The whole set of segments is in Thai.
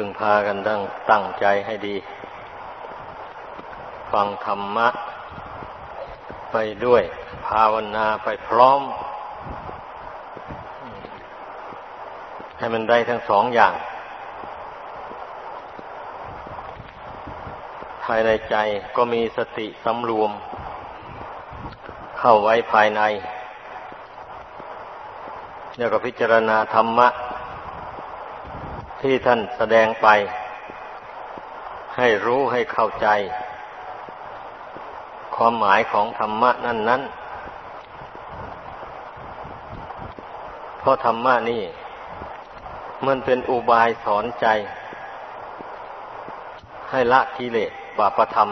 พึงพากันตั้งตั้งใจให้ดี ฟังธรรมะ ไปด้วย ภาวนาไปพร้อม ให้มันได้ทั้งสองอย่าง ภายในใจก็มีสติสำรวม เข้าไว้ภายใน แล้วก็พิจารณาธรรมะ ที่ท่านแสดงไป ให้รู้ให้เข้าใจ ความหมายของธรรมะนั้นนั้นเพราะธรรมะนี่ มันเป็นอุบายสอนใจ ให้ละกิเลสบาปธรรม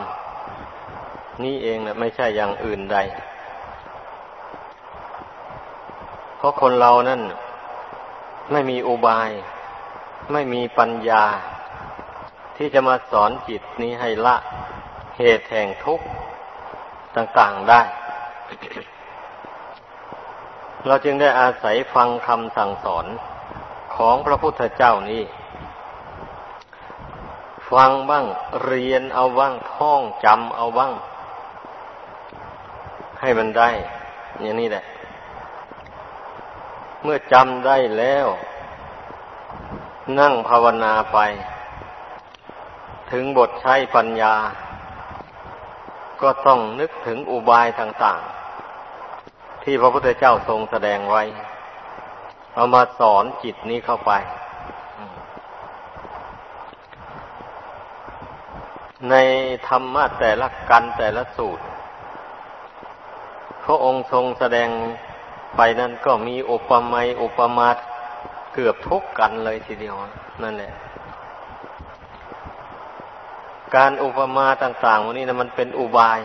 นี่เองนะไม่ใช่อย่างอื่นใด เพราะคนเรานั่นไม่มีอุบาย ไม่มีปัญญา ที่จะมาสอนจิตนี้ให้ละเหตุแห่งทุกข์ต่างๆได้ เราจึงได้อาศัยฟังคำสั่งสอนของพระพุทธเจ้านี้ ฟังบ้างเรียนเอาบ้างท่องจำเอาบ้าง ให้มันได้ อย่างนี้แหละ เมื่อจำได้แล้ว นั่งภาวนาไป ถึงบทใช้ปัญญา ก็ต้องนึกถึงอุบายต่างๆ ที่พระพุทธเจ้าทรงแสดงไว้ เอามาสอนจิตนี้เข้าไป ในธรรมะแต่ละกันแต่ละสูตร พระองค์ทรงแสดงไปนั้นก็มีอุปมาอุปมา เกือบทุกกันเลยทีเดียว นั่นแหละ การอุปมาต่างๆวันนี้นะมันเป็นอุบาย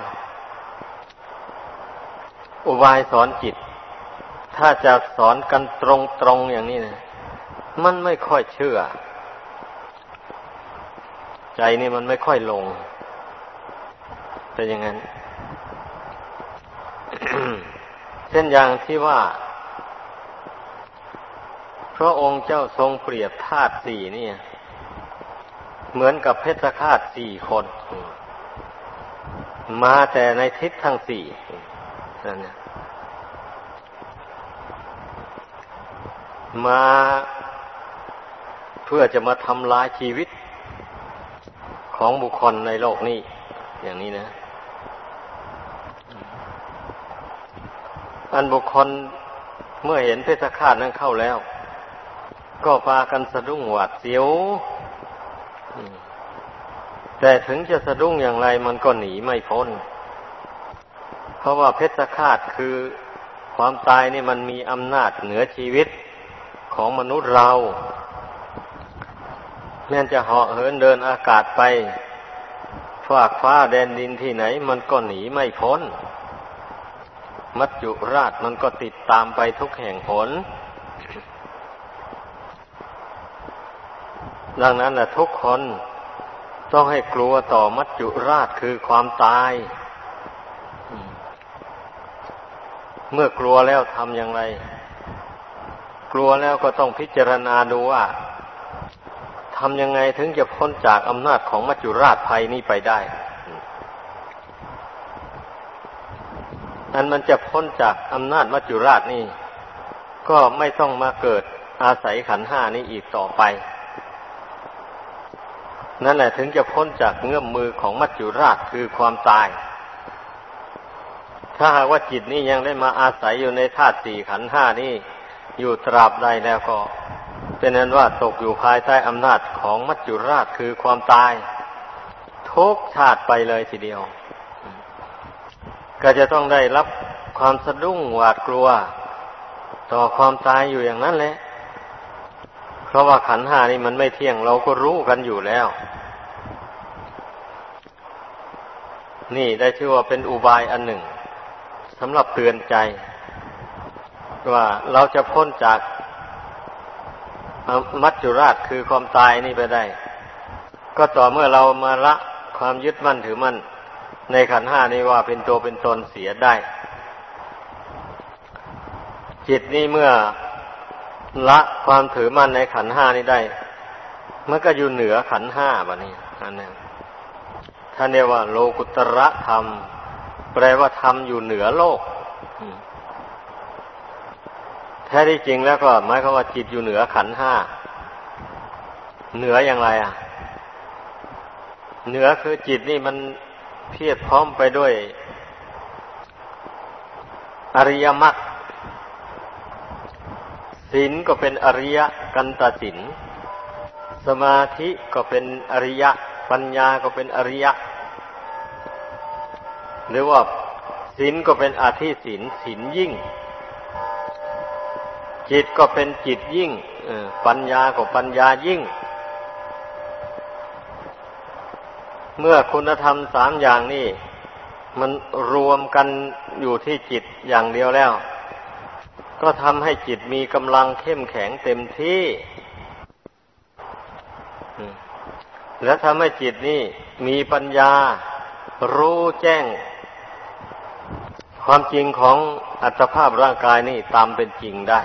อุบายสอนจิต ถ้าจะสอนกันตรงๆอย่างนี้นะมันไม่ค่อยเชื่อ ใจนี่มันไม่ค่อยลงเป็นอย่างนั้นเช่นอย่างที่ว่า ระองค์เจ้าทรงเปรียบธาตุสี่นี่เหมือนกับเพชฌฆาตสี่คน มาแต่ในทิศทั้งสี่นั่นนะมาเพื่อจะมาทำลายชีวิตของบุคคลในโลกนี้ อย่างนี้นะ อันบุคคลเมื่อเห็นเพชฌฆาตนั้นเข้าแล้ว ก็พากันสะดุ้งหวาดเสียว แต่ถึงจะสะดุ้งอย่างไรมันก็หนีไม่พ้น เพราะว่าเพชฌฆาตคือความตายนี่มันมีอำนาจเหนือชีวิตของมนุษย์เราแม้จะเหาะเหินเดินอากาศไปฝากฟ้าแดนดินที่ไหน มันก็หนีไม่พ้น มัจจุราชมันก็ติดตามไปทุกแห่งหน ดังนั้นแหละทุกคนต้องให้กลัวต่อมัจจุราชคือความตาย เมื่อกลัวแล้วทำอย่างไร กลัวแล้วก็ต้องพิจารณาดูว่าทำยังไงถึงจะพ้นจากอำนาจของมัจจุราชภัยนี้ไปได้ อันมันจะพ้นจากอำนาจมัจจุราชนี่ ก็ไม่ต้องมาเกิดอาศัยขันห้านี้อีกต่อไป นั่นแหละถึงจะพ้นจากเงื้อมมือของมัจจุราชคือความตาย ถ้าหากว่าจิตนี้ยังได้มาอาศัยอยู่ในธาตุสี่ขันห้านี้อยู่ตราบใดแล้วก็ เป็นนั้นว่าตกอยู่ภายใต้อำนาจของมัจจุราชคือความตาย ทุกชาติไปเลยทีเดียว ก็จะต้องได้รับความสะดุ้งหวาดกลัว ต่อความตายอยู่อย่างนั้นแหละ เพราะว่าขันห้านี่มันไม่เที่ยงเราก็รู้กันอยู่แล้ว นี่ได้ชื่อว่าเป็นอุบายอันหนึ่งสำหรับเตือนใจ ว่าเราจะพ้นจากมัจจุราชคือความตายนี่ไปได้ ก็ต่อเมื่อเรามาละความยึดมั่นถือมั่น ในขันห้านี้ว่าเป็นตัวเป็นตนเสียได้ จิตนี่เมื่อละความถือมั่นในขันห้านี้ได้มันก็อยู่เหนือขันห้าบะนี่อันนั้ ท่านเรียกว่า โลกุตระธรรม แปลว่าธรรมอยู่เหนือโลก แท้ที่จริงแล้วก็หมายความว่าจิตอยู่เหนือขันห้า เหนืออย่างไร อะ เหนือคือจิตนี่มันเพียรพร้อมไปด้วย อริยมรรคศีลก็เป็นอริยกันตศีลสมาธิก็เป็นอริยะ ปัญญาก็เป็นอริยะ หรือว่าศีลก็เป็นอาธิศีลศีลยิ่ง จิตก็เป็นจิตยิ่งปัญญาก็ปัญญายิ่ง เมื่อคุณธรรมสามอย่างนี้ มันรวมกันอยู่ที่จิตอย่างเดียวแล้ว ก็ทำให้จิตมีกำลังเข้มแข็งเต็มที่และทำให้จิตนี่มีปัญญารู้แจ้ง ความจริงของอัตภาพร่างกายนี่ตามเป็นจริงได้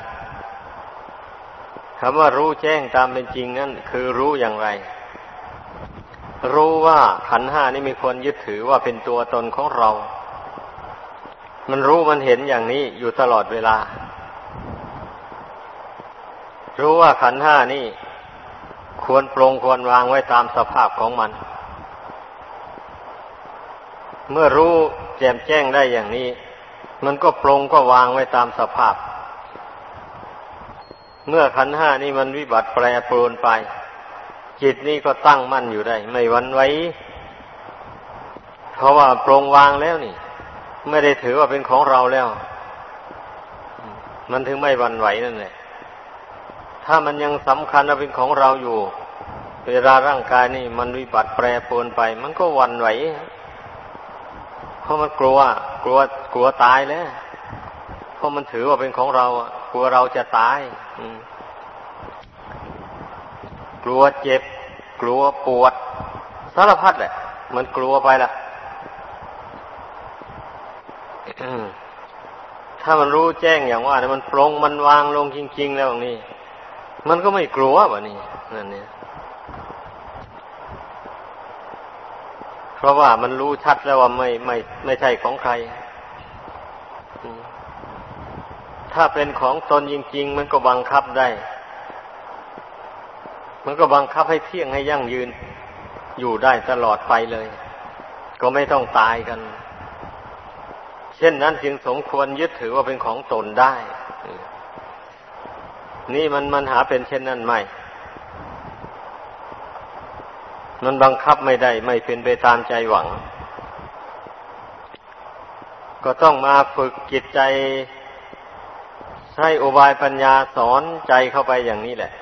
คำว่ารู้แจ้งตามเป็นจริงนั่นคือรู้อย่างไร รู้ว่าขันห้านี่มีคนยึดถือว่าเป็นตัวตนของเรา มันรู้มันเห็นอย่างนี้อยู่ตลอดเวลา รู้ว่าขันห้านี่ควรปรงควรวางไว้ตามสภาพของมัน เมื่อรู้แจ่มแจ้งได้อย่างนี้ มันก็ปรงก็วางไว้ตามสภาพ เมื่อขันห้านี่มันวิบัติแปรปรวนไป จิตนี่ก็ตั้งมั่นอยู่ได้ ไม่วันไว้ เพราะว่าปรงวางแล้วนี่ ไม่ได้ถือว่าเป็นของเราแล้ว มันถึงไม่วันไหวนั่นแหละถ้ามันยังสำคัญว่าเป็นของเราอยู่ เวลาร่างกายนี่ มันวิบัติแปรปรวนไป มันก็วันไหว เพราะมันกลัว กลัวกลัวตายแล้วเพราะมันถือว่าเป็นของเรากลัวเราจะตายกลัวเจ็บ กลัวปวด สารพัดแหละ มันกลัวไปละถ้ามันรู้แจ้งอย่างว่ามันปรงมันวางลงจริง ๆ แล้วนี่ มันก็ไม่กลัววะนี่นั่นเนี่ยเพ ราะว่ามันรู้ชัดแล้วว่าไม่ไม่ไม่ใช่ของใคร ถ้าเป็นของตนจริง ๆ มันก็บังคับได้ มันก็บังคับให้เที่ยงให้ยั่งยืน อยู่ได้ตลอดไปเลย ก็ไม่ต้องตายกัน เช่นนั้นจึงสมควรยึดถือว่าเป็นของตนได้ นี่มันมันหาเป็นเช่นนั้นไหม่ มันบังคับไม่ได้ ไม่เป็นไปตามใจหวัง ก็ต้องมาฝึกจิตใจใช้อุบายปัญญาสอนใจเข้าไปอย่างนี้แหละ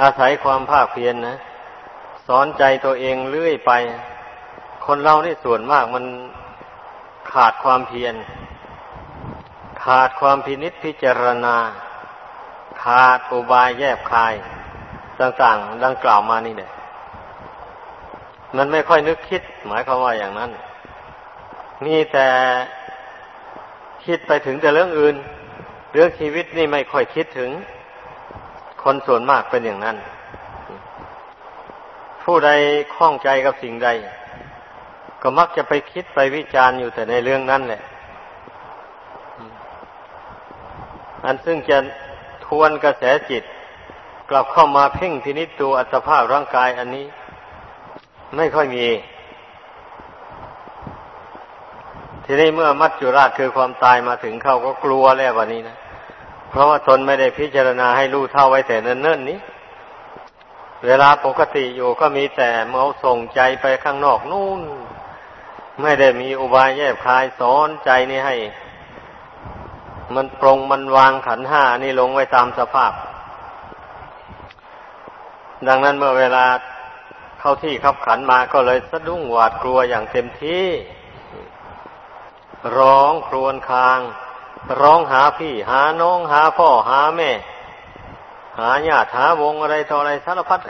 อาศัยความภาคเพียรนนะ สอนใจตัวเองเรื่อยไป คนเรานี่ส่วนมากมันขาดความเพียร ขาดความพินิษพิจารณา ขาดอุบายแยบคายต่างๆ ดังกล่าวมานี่เนี่ย มันไม่ค่อยนึกคิด หมายความว่าอย่างนั้น มีแต่คิดไปถึงแต่เรื่องอื่น เรื่องชีวิตนี่ไม่ค่อยคิดถึง คนส่วนมากเป็นอย่างนั้น ผู้ใดคล้องใจกับสิ่งใด ก็มักจะไปคิดไปวิจารณ์อยู่แต่ในเรื่องนั้นแหละ อันซึ่งจะทวนกระแสจิต กลับเข้ามาเพ่งพินิจตัวอัตภาพร่างกายอันนี้ ไม่ค่อยมี ทีนี้เมื่อมัจจุราชคือความตายมาถึงเขาก็กลัวแล้ววันนี้นะเพราะว่าตนไม่ได้พิจารณาให้รู้เท่าไว้แต่เนิ่นๆนี้ เวลาปกติอยู่ก็มีแต่เมาส่งใจไปข้างนอกนู่น ไม่ได้มีอุบายแยบคายสอนใจนี่ให้ มันปรงมันวางขันห้านี่ลงไว้ตามสภาพดังนั้นเมื่อเวลา เข้าที่ขับขันมาก็เลยสะดุ้งหวาดกลัวอย่างเต็มที่ ร้องครวญคราง ร้องหาพี่หาน้องหาพ่อหาแม่ หาญาติหาวงอะไรต่ออะไรสารพัด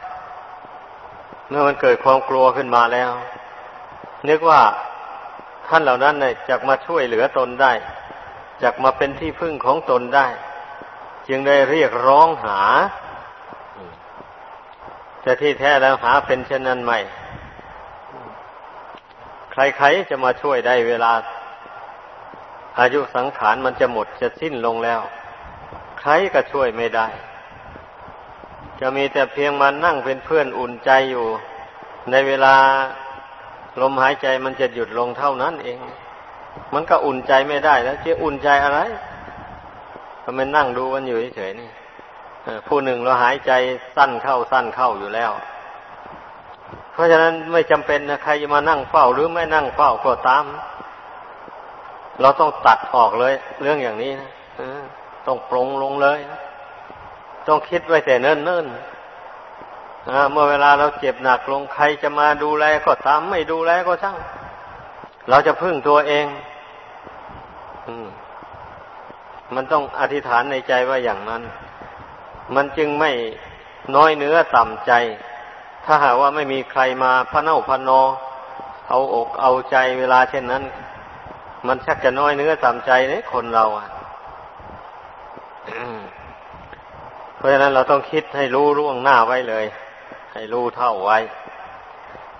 เมื่อมันเกิดความกลัวขึ้นมาแล้ว นึกว่าท่านเหล่านั้นเนี่ยจะมาช่วยเหลือตนได้จักมาเป็นที่พึ่งของตนได้ จึงได้เรียกร้องหา แต่ที่แท้แล้วหาเป็นเช่นนั้นไม่ ใครๆจะมาช่วยได้เวลา อายุสังขารมันจะหมดจะสิ้นลงแล้ว ใครก็ช่วยไม่ได้ จะมีแต่เพียงมานั่งเป็นเพื่อนอุ่นใจอยู่ ในเวลาลมหายใจมันจะหยุดลงเท่านั้นเอง มันก็อุ่นใจไม่ได้แล้วจะอุ่นใจอะไรก็มันนั่งดูกันอยู่เฉยๆนี่ ผู้หนึ่งเราหายใจสั้นเข้าสั้นเข้าอยู่แล้ว เพราะฉะนั้นไม่จำเป็นนะใครจะมานั่งเฝ้าหรือไม่นั่งเฝ้าก็ตาม เราต้องตัดออกเลย เรื่องอย่างนี้นะต้องปรงลงเลย ต้องคิดไว้แต่เนิ่นเนิ่นเมื่อเวลาเราเจ็บหนักลงใครจะมาดูแลก็ตาม ไม่ดูแลก็ช่าง เราจะพึ่งตัวเอง อืมมันต้องอธิษฐานในใจว่าอย่างนั้น มันจึงไม่น้อยเนื้อต่ำใจ ถ้าหากว่าไม่มีใครมาพระเน่าพนอ เอาอกเอาใจเวลาเช่นนั้น มันชักจะน้อยเนื้อต่ำใจเนี่ยคนเราอะเพราะฉะนั้นเราต้องคิดให้รู้ล่วงหน้าไว้เลย ให้รู้เท่าไว้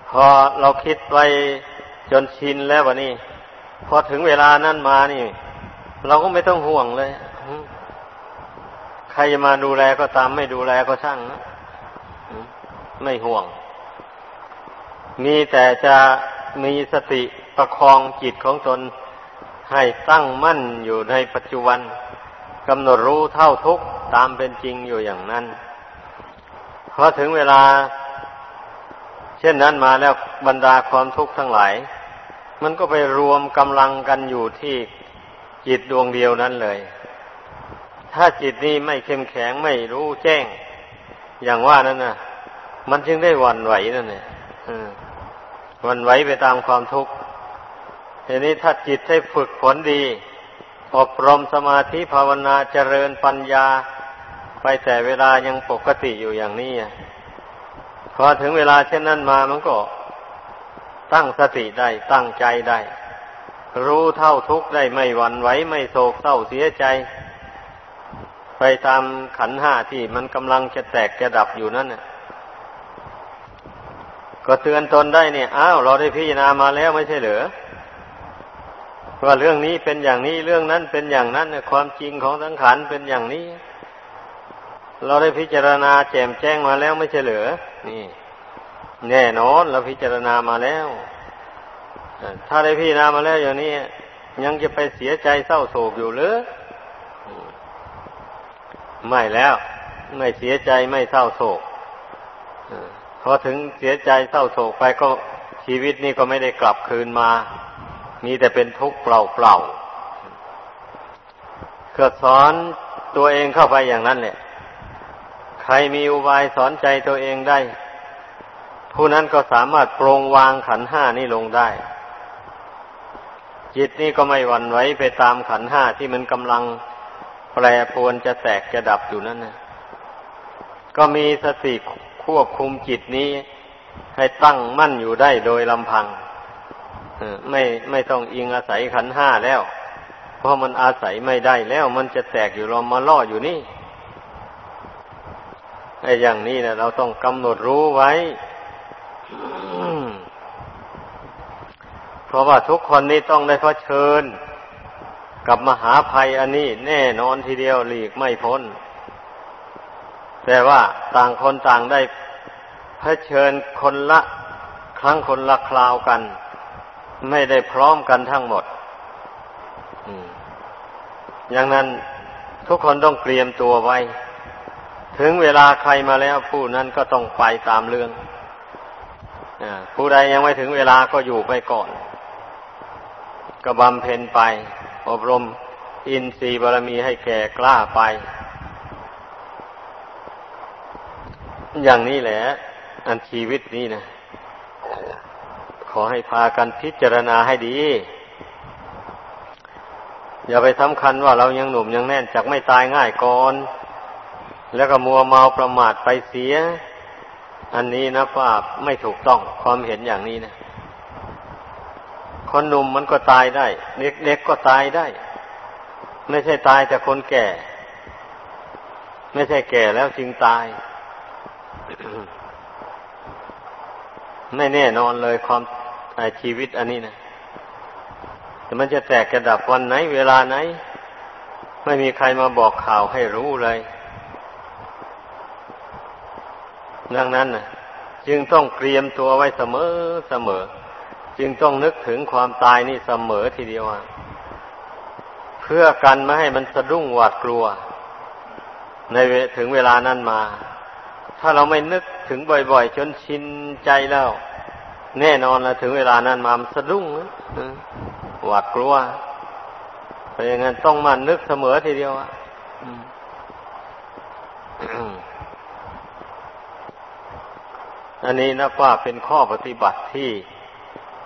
พอเราคิดไว้จนชินแล้ววะนี่พอถึงเวลานั้นมานี่ เราก็ไม่ต้องห่วงเลย ใครจะมาดูแลก็ตามไม่ดูแลก็ช่างนะไม่ห่วง มีแต่จะมีสติประคองจิตของตนให้ตั้งมั่นอยู่ในปัจจุบันกำหนดรู้เท่าทุกตามเป็นจริงอยู่อย่างนั้นพอถึงเวลา เช่นนั้นมาแล้วบรรดาความทุกข์ทั้งหลาย มันก็ไปรวมกำลังกันอยู่ที่จิตดวงเดียวนั้นเลย ถ้าจิตนี้ไม่เข้มแข็งไม่รู้แจ้ง อย่างว่านั้นนะมันจึงได้วันไหวนั่นเนี่ยวันไหวไปตามความทุกข์ทีนี้ถ้าจิตให้ฝึกฝนดี อบรมสมาธิภาวนาเจริญปัญญา ไปแต่เวลายังปกติอยู่อย่างนี้พอถึงเวลาเช่นนั้นมามันก็ตั้งสติได้ตั้งใจได้ รู้เท่าทุกข์ได้ไม่หวั่นไหวไม่โศกเศร้าเสียใจ ตามขันห้าที่มันกำลังจะแตกจะดับอยู่นั่นน่ะก็เตือนตนได้เนี่ยอ้าวเราได้พิจารณามาแล้วไม่ใช่เหรอว่าเรื่องนี้เป็นอย่างนี้เรื่องนั้นเป็นอย่างนั้นความจริงของสังขารเป็นอย่างนี้ เราได้พิจารณาแจ่มแจ้งมาแล้วไม่ใช่เหรอนี่ แน่นอนเราพิจารณามาแล้วถ้าได้พี่นามาแล้วอย่างนี้ยังจะไปเสียใจเศร้าโศกอยู่หรือ ไม่แล้ว ไม่เสียใจไม่เศร้าโศกพอถึงเสียใจเศร้าโศกไปก็ชีวิตนี้ก็ไม่ได้กลับคืนมา มีแต่เป็นทุกข์เปล่าเปล่าเกิดสอนตัวเองเข้าไปอย่างนั้นแหละใครมีอุบายสอนใจตัวเองได้ ผู้นั้นก็สามารถปรงวางขันห้านี้ลงได้ จิตนี่ก็ไม่หวั่นไหวไปตามขันห้าที่มันกำลัง แปรปรวนจะแตกจะดับอยู่นั่นนะก็มีสติควบคุมจิตนี้ ให้ตั้งมั่นอยู่ได้โดยลำพังไม่ไม่ต้องอิงอาศัยขันห้าแล้ว เพราะมันอาศัยไม่ได้แล้ว มันจะแตกอยู่เรามาล่ออยู่นี่ไอ้อย่างนี้นะเราต้องกำหนดรู้ไว้ เพราะว่าทุกคนนี้ต้องได้เผชิญ กับมหาภัยอันนี้แน่นอนทีเดียวหลีกไม่พ้น แต่ว่าต่างคนต่างได้เผชิญคนละครั้งคนละคราวกัน ไม่ได้พร้อมกันทั้งหมดอย่างนั้นทุกคนต้องเตรียมตัวไว้ ถึงเวลาใครมาแล้วผู้นั้นก็ต้องไปตามเรื่องผู้ใดยังไม่ถึงเวลาก็อยู่ไปก่อน ก็บำเพ็ญไป อบรมอินทรีย์บารมีให้แก่กล้าไป อย่างนี้แหละ อันชีวิตนี้นะขอให้พากันพิจารณาให้ดี อย่าไปสำคัญว่าเรายังหนุ่มยังแน่นจากไม่ตายง่ายก่อน แล้วก็มัวเมาประมาทไปเสีย อันนี้นะป้าไม่ถูกต้องความเห็นอย่างนี้นะ คนหนุ่มมันก็ตายได้ เด็กๆก็ตายได้ ไม่ใช่ตายแต่คนแก่ ไม่ใช่แก่แล้วจึงตาย ไม่แน่นอนเลยความชีวิตอันนี้นะแต่มันจะแตกกระดับวันไหน เวลาไหน ไม่มีใครมาบอกข่าวให้รู้เลยดังนั้นนะจึงต้องเตรียมตัวไว้เสมอเสมอ จึงต้องนึกถึงความตายนี่เสมอทีเดียวเพื่อกันไม่ให้มันสะดุ้งหวาดกลัว ในถึงเวลานั้นมา ถ้าเราไม่นึกถึงบ่อยๆ จนชินใจแล้ว แน่นอนล้วถึงเวลานั้นมามันสะดุ้งหวาดกลัวเพราะงั้นต้องมานึกเสมอทีเดียวอะอันนี้นับว่าเป็นข้อปฏิบัติที่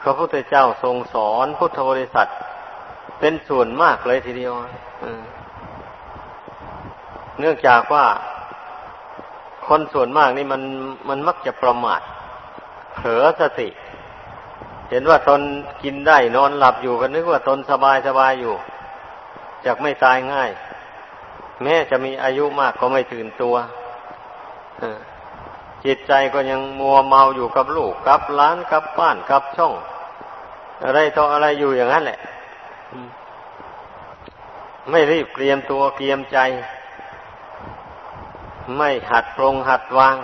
พระพุทธเจ้าทรงสอนพุทธบริษัท เป็นส่วนมากเลยทีเดียวเนื่องจากว่าคนส่วนมากนี่มันมันมักจะประมาทเผลอสติ เห็นว่าตนกินได้นอนหลับอยู่ก็นึกว่าตนสบายสบายอยู่จากไม่ตายง่าย แม้จะมีอายุมากก็ไม่ตื่นตัว จิตใจก็ยังมัวเมาอยู่กับลูกกับล้านกับบ้านกับช่อง อะไรต่ออะไรอยู่อย่างนั้นแหละไม่รีบเตรียมตัวเตรียมใจ ไม่หัดปรงหัดวาง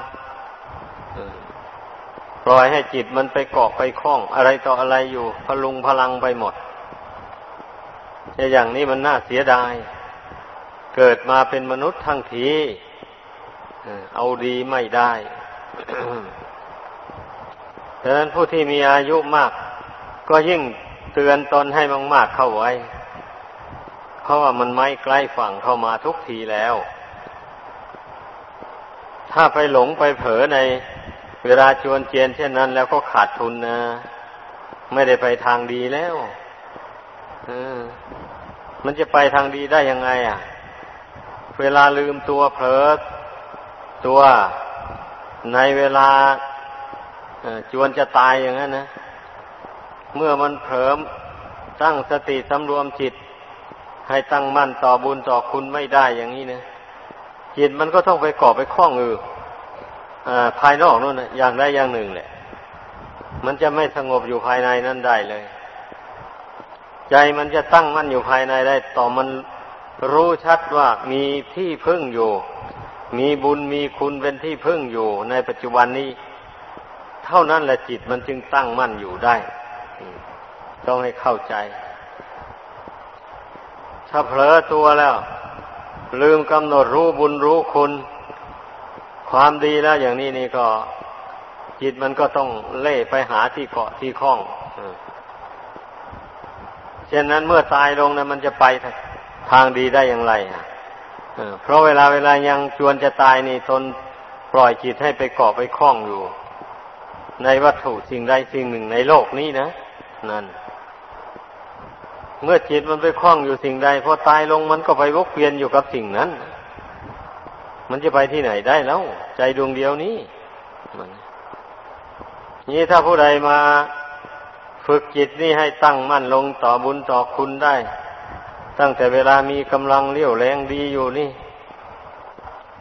ปล่อยให้จิตมันไปเกาะไปคล้อง อะไรต่ออะไรอยู่พลุงพลังไปหมดอย่างนี้มันน่าเสียดาย เกิดมาเป็นมนุษย์ทั้งทีเอาดีไม่ได้ ดังนั้นผู้ที่มีอายุมาก ก็ยิ่งเตือนตนให้มากๆเข้าไว้ เพราะว่ามันไม่ใกล้ฝั่งเข้ามาทุกทีแล้ว ถ้าไปหลงไปเผลอในเวลาชวนเจียนเช่นนั้น แล้วก็ขาดทุนนะไม่ได้ไปทางดีแล้วมันจะไปทางดีได้ยังไง อะ เวลาลืมตัวเผลอตัว ในเวลาจวนจะตายอย่างนั้นนะ เมื่อมันเผลอตั้งสติสำรวมจิต ให้ตั้งมั่นต่อบุญต่อคุณไม่ได้อย่างนี้นะจิตมันก็ต้องไปเกาะไปคล้องอือภายนอกนู่นนะอย่างใดอย่างหนึ่งแหละ มันจะไม่สงบอยู่ภายในนั่นได้เลย ใจมันจะตั้งมั่นอยู่ภายในได้ ต่อมันรู้ชัดว่ามีที่พึ่งอยู่ มีบุญมีคุณเป็นที่พึ่งอยู่ในปัจจุบันนี้ เท่านั้นแหละจิตมันจึงตั้งมั่นอยู่ได้ ต้องให้เข้าใจ ถ้าเผลอตัวแล้ว ลืมกำหนดรู้บุญรู้คุณ ความดีแล้วอย่างนี้นี่ก็ จิตมันก็ต้องเล่ไปหาที่เกาะที่คล้องเช่นนั้นเมื่อตายลงนะมันจะไปทางดีได้อย่างไรอะ เพราะเวลาเวลายังจวนจะตายนี่ตนปล่อยจิตให้ไปเกาะไปคล้องอยู่ ในวัตถุสิ่งใดสิ่งหนึ่งในโลกนี้นะนั่น เมื่อจิตมันไปคล้องอยู่สิ่งใดพอตายลงมันก็ไปวกเวียนอยู่กับสิ่งนั้น มันจะไปที่ไหนได้แล้ว ใจดวงเดียวนี้นี่ถ้าผู้ใดมาฝึกจิตนี่ให้ตั้งมั่นลงต่อบุญต่อคุณได้ ตั้งแต่เวลามีกำลังเลี้ยวแรงดีอยู่นี่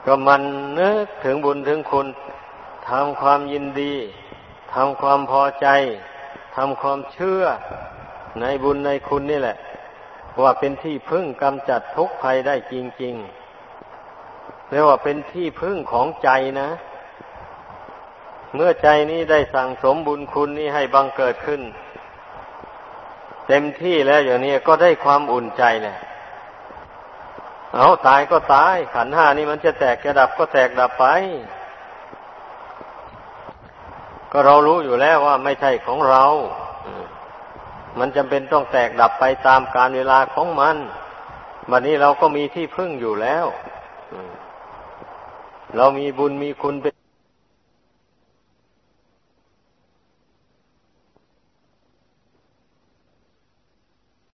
ก็มันนึกถึงบุญถึงคุณทำความยินดีทำความพอใจทำความเชื่อในบุญในคุณนี่แหละ ว่าเป็นที่พึ่งกำจัดทุกข์ภัยได้จริงๆเรียกว่าเป็นที่พึ่งของใจนะ เมื่อใจนี้ได้สั่งสมบุญคุณนี้ให้บังเกิดขึ้น เต็มที่แล้วอย่างนี้ก็ได้ความอุ่นใจแหละเอาตายก็ตาย ขันห้านี่มันจะแตกจะดับก็แตกดับไป ก็เรารู้อยู่แล้วว่าไม่ใช่ของเรา มันจำเป็นต้องแตกดับไปตามการเวลาของมันวันนี้เราก็มีที่พึ่งอยู่แล้ว เรามีบุญมีคุณเป็น